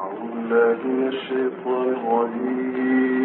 الله الشيطان الرجيم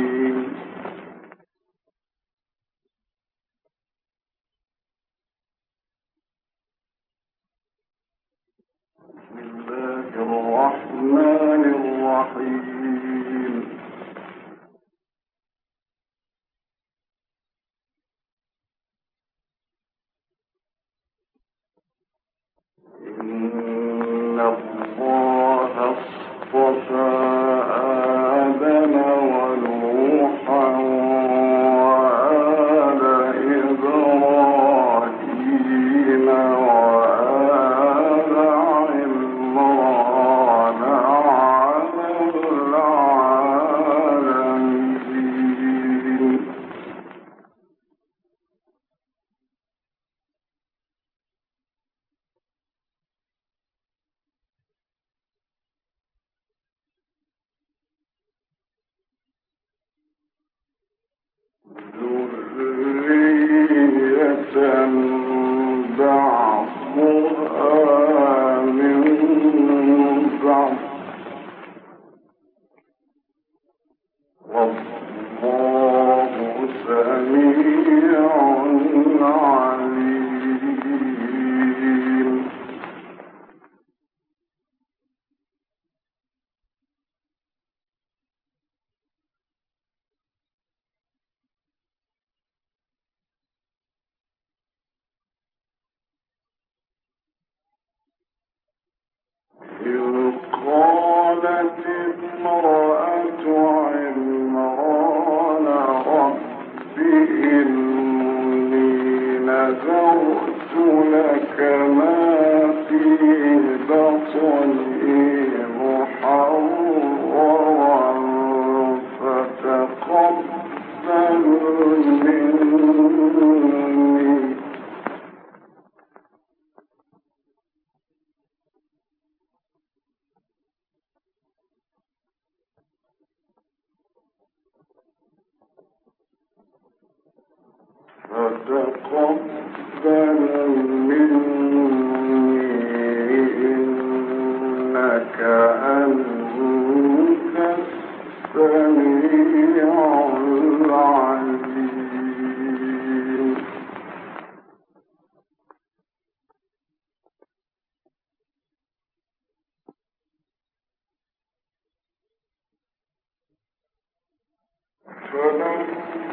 Thank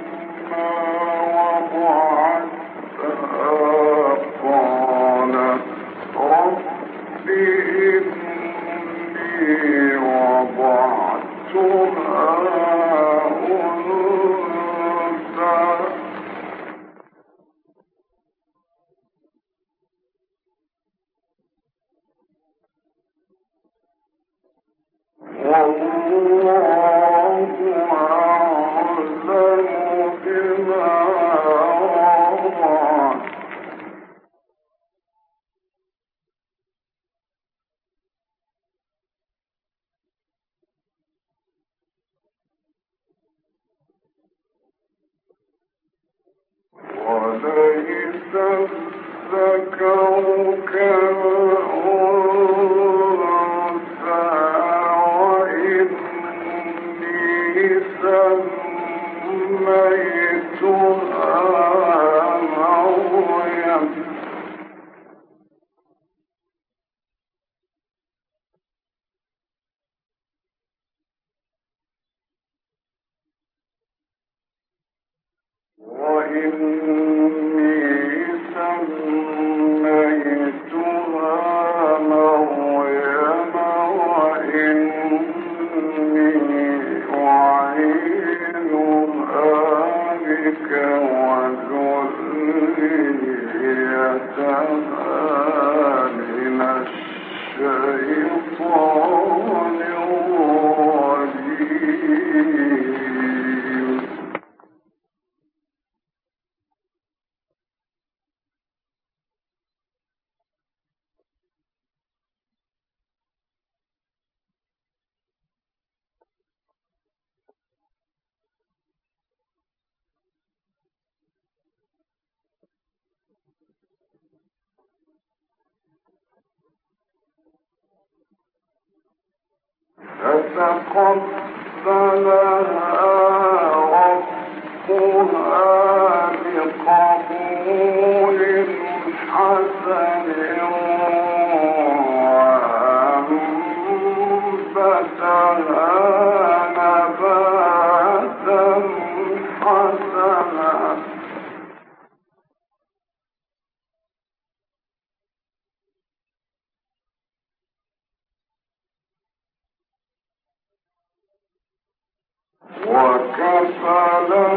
you. Krishna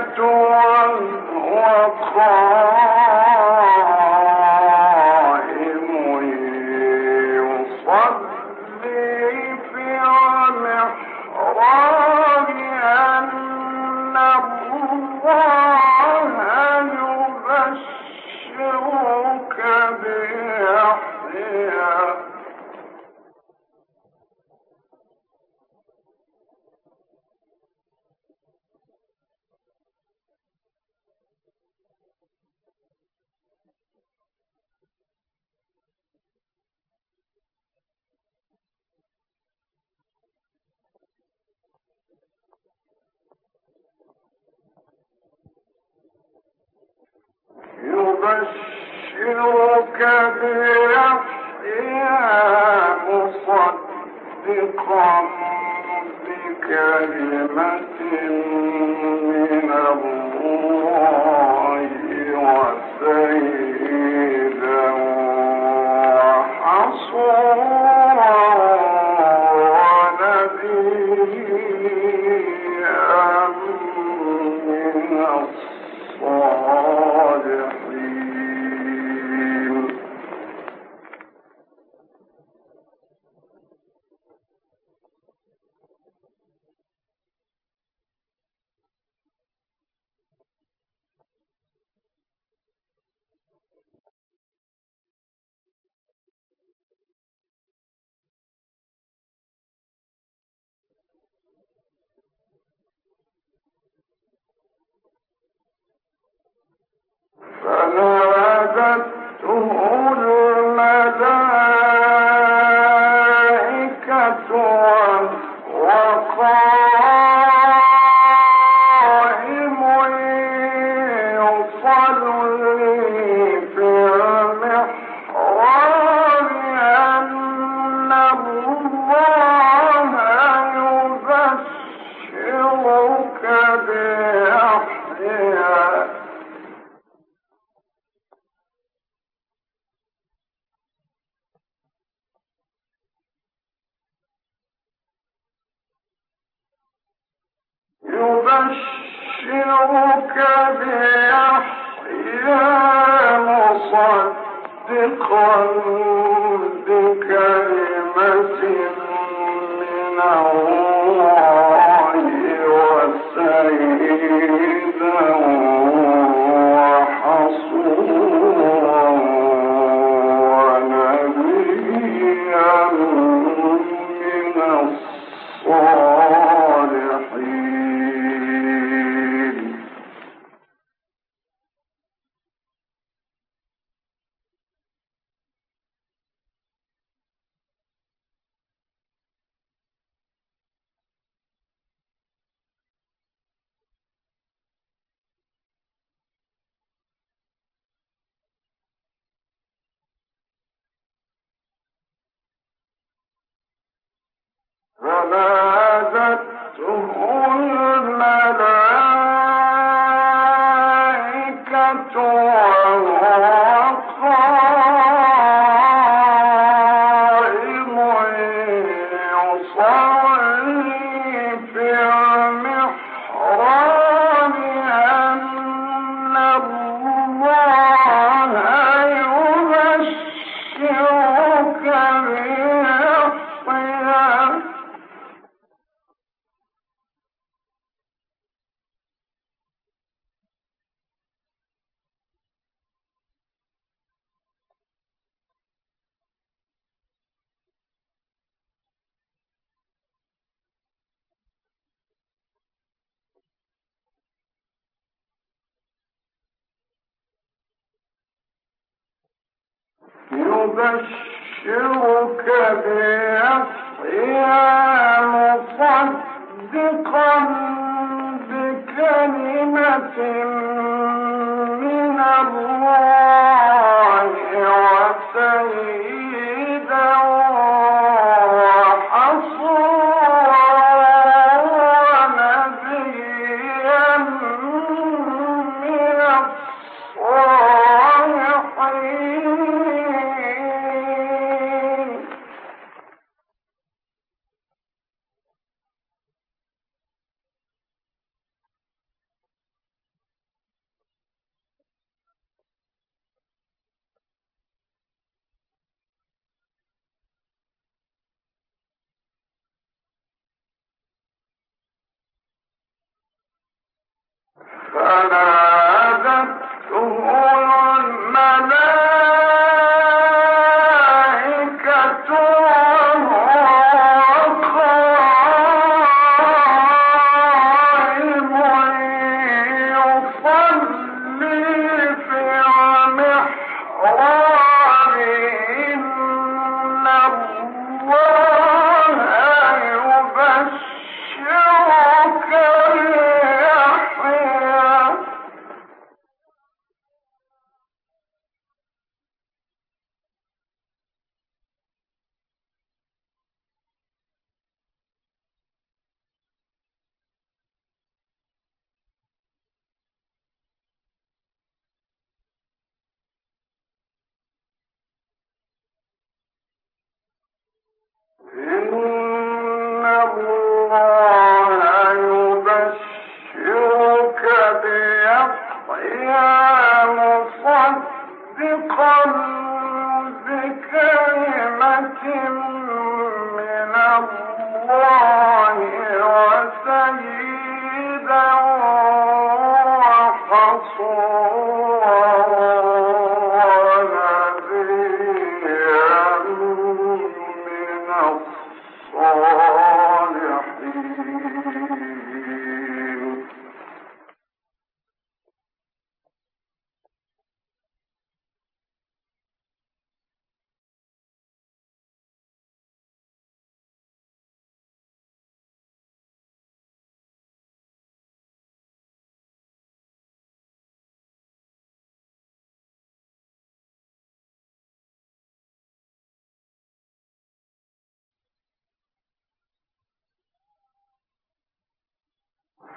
يبشرك Oh. يبشرك بيحيى مصدقا بكلمة من الله وسيدا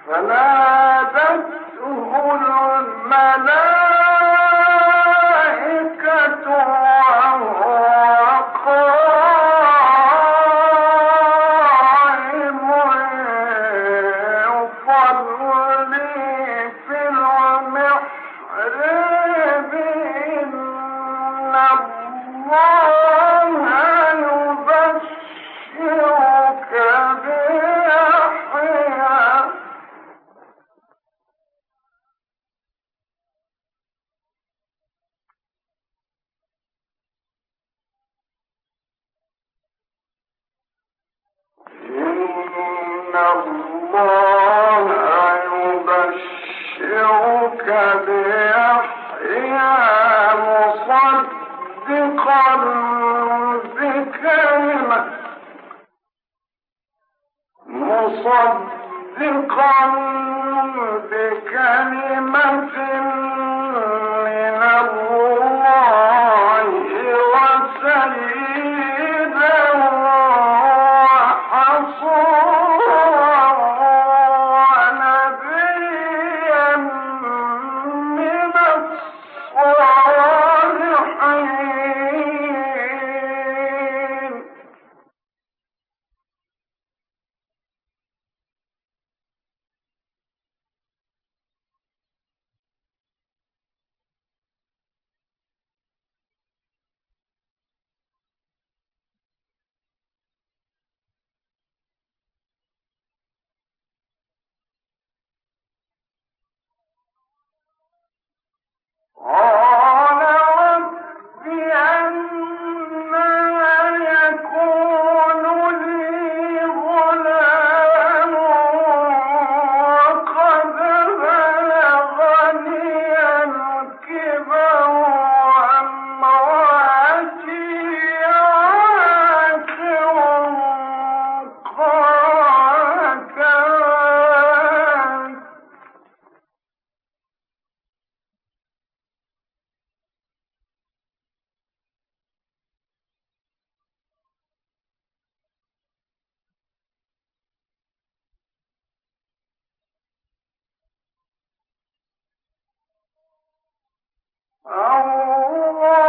فلا تسهل الملائكة All الله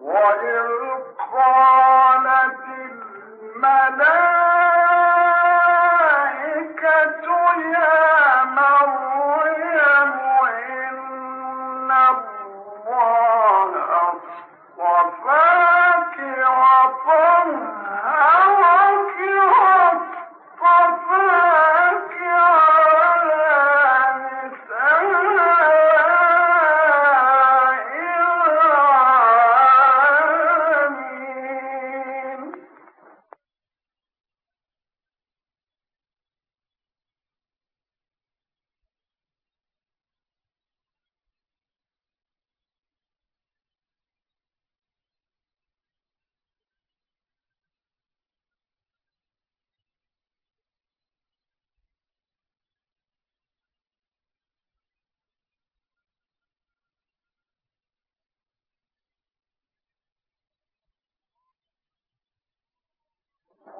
وإذ قالت الملائكة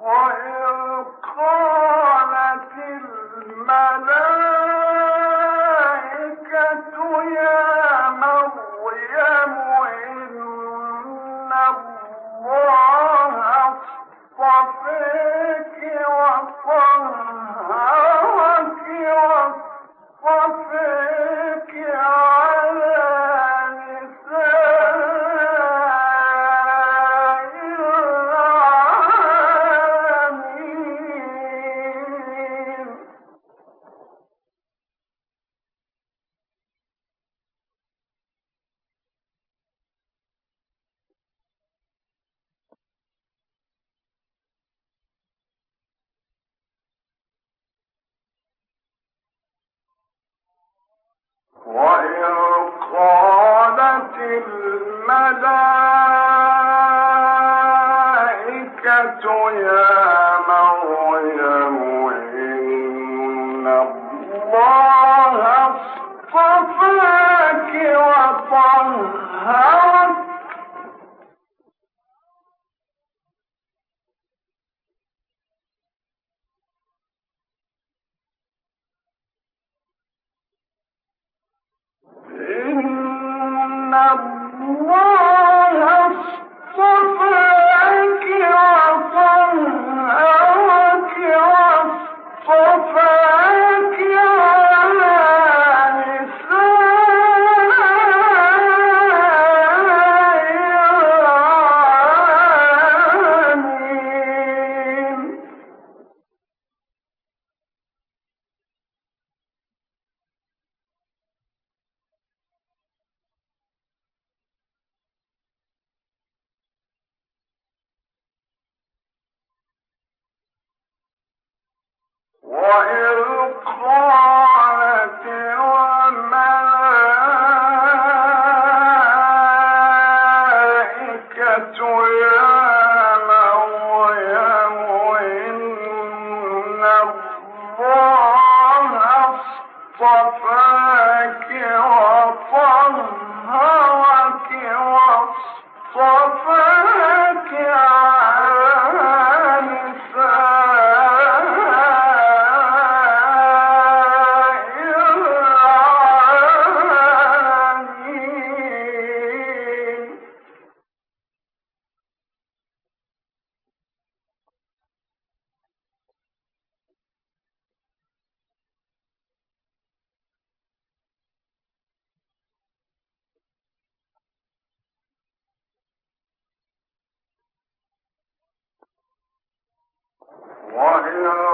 وإذ قالت الملائكة الله no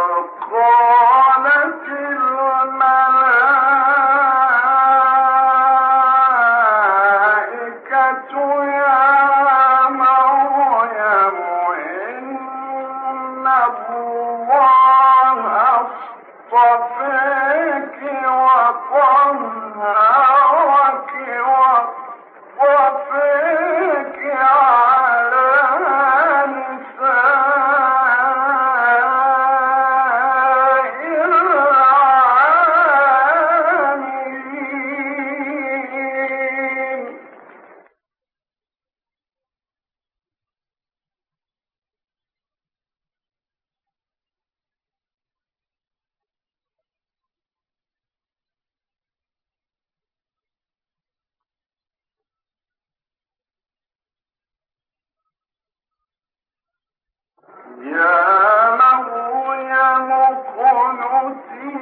مريم اقنتي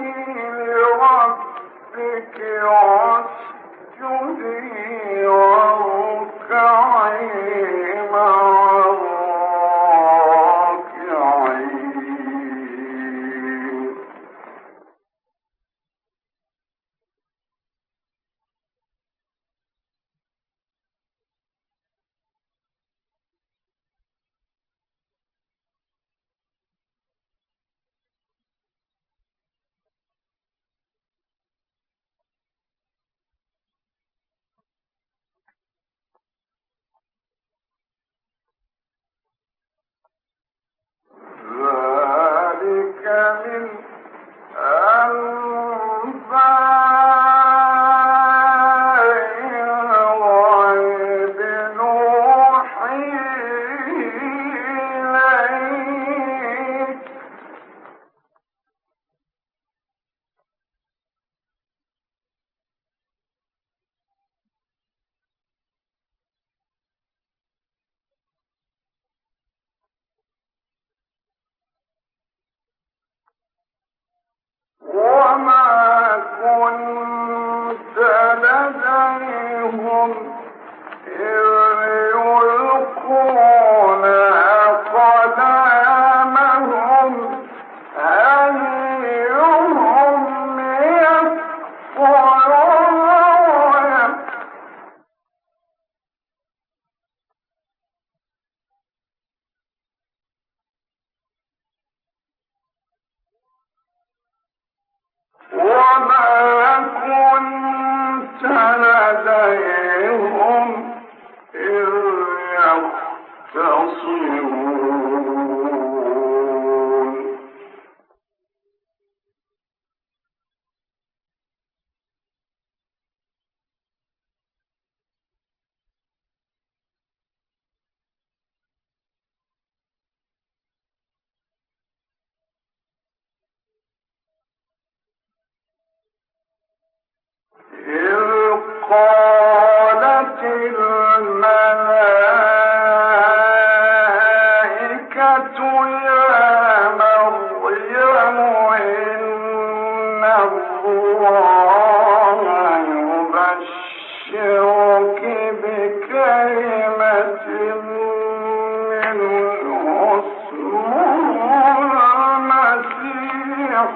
لربك ولم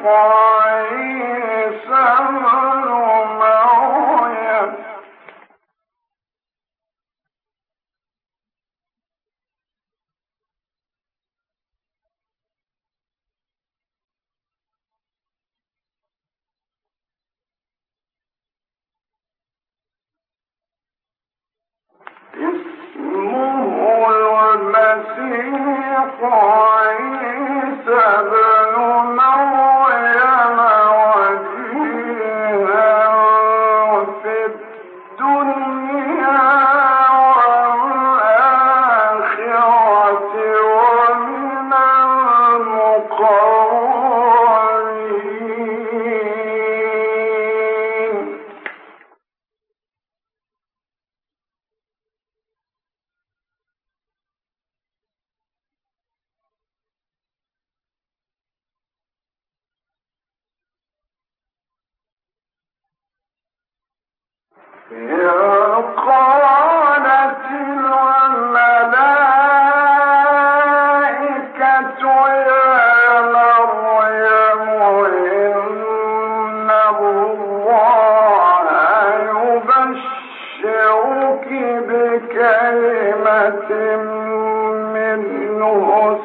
أخرى بكلمة منه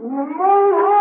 Mm-hmm.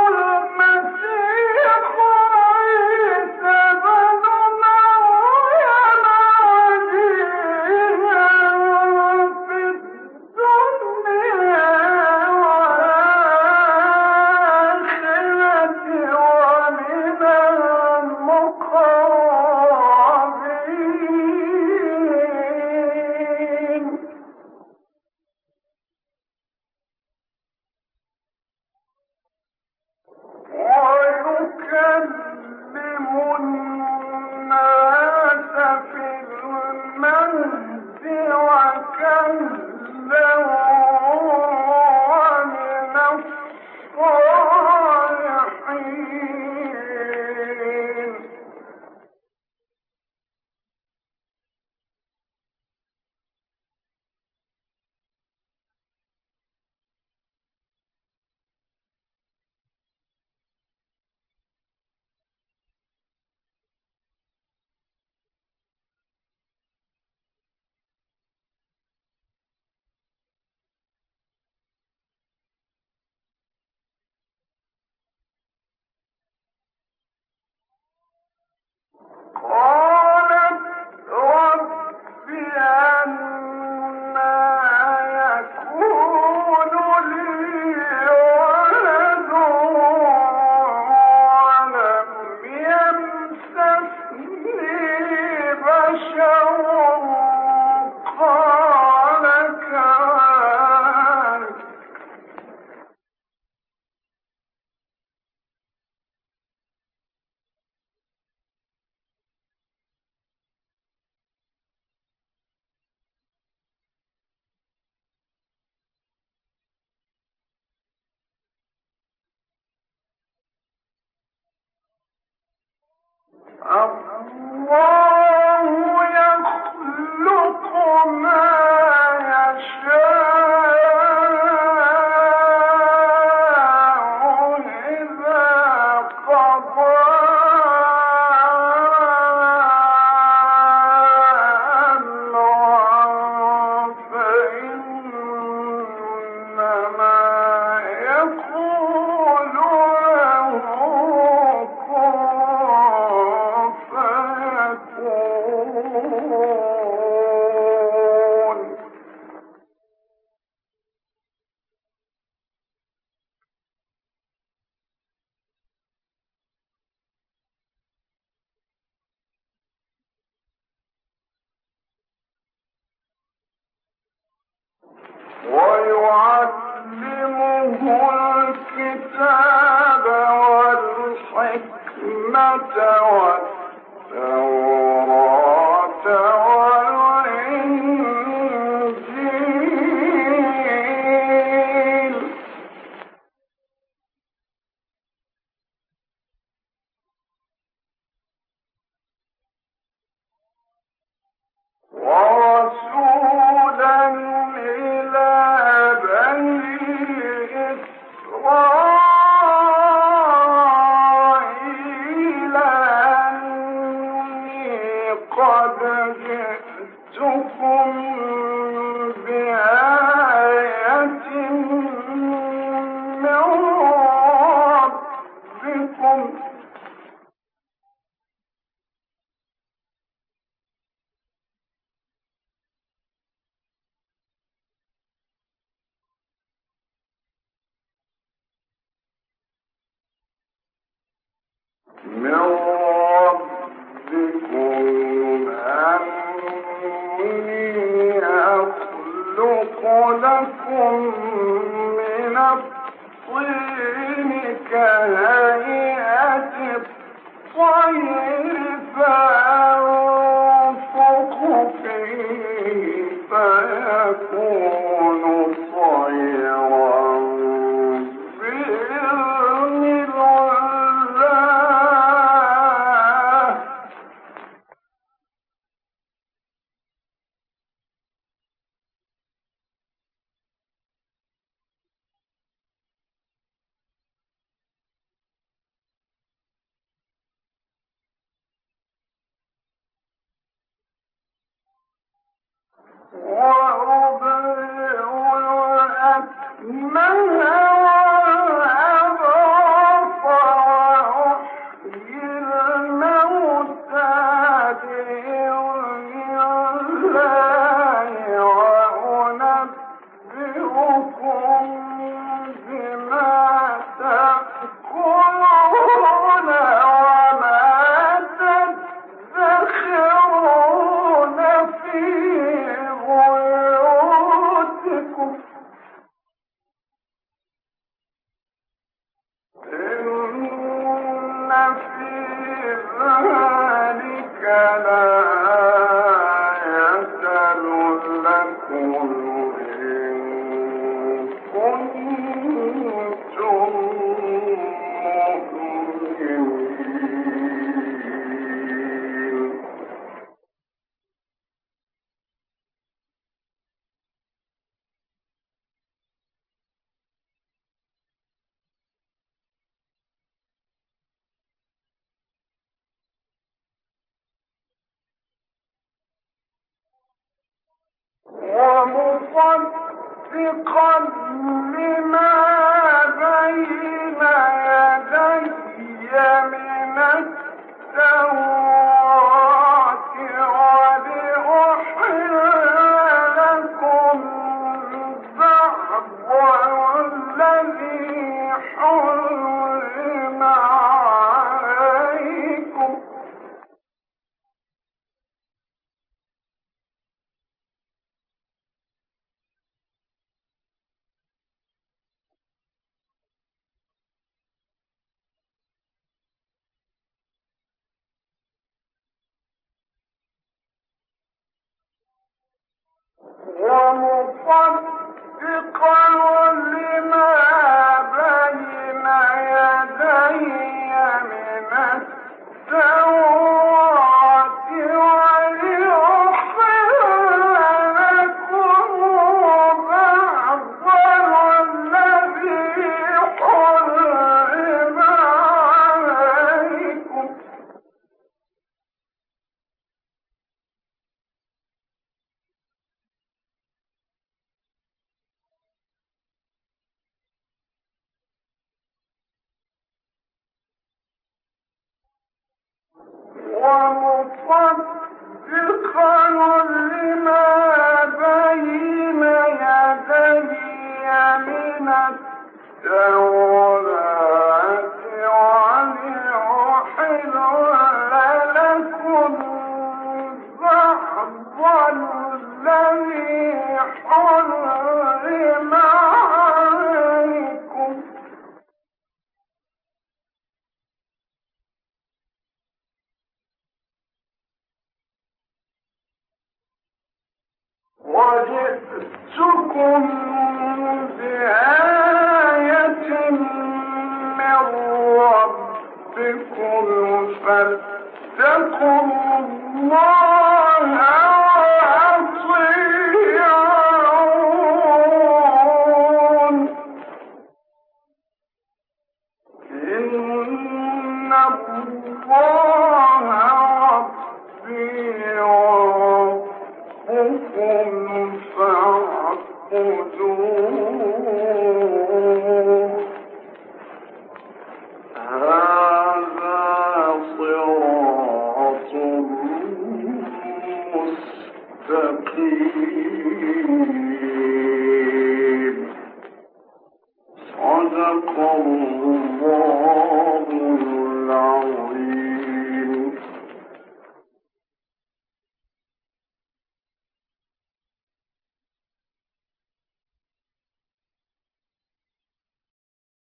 الذي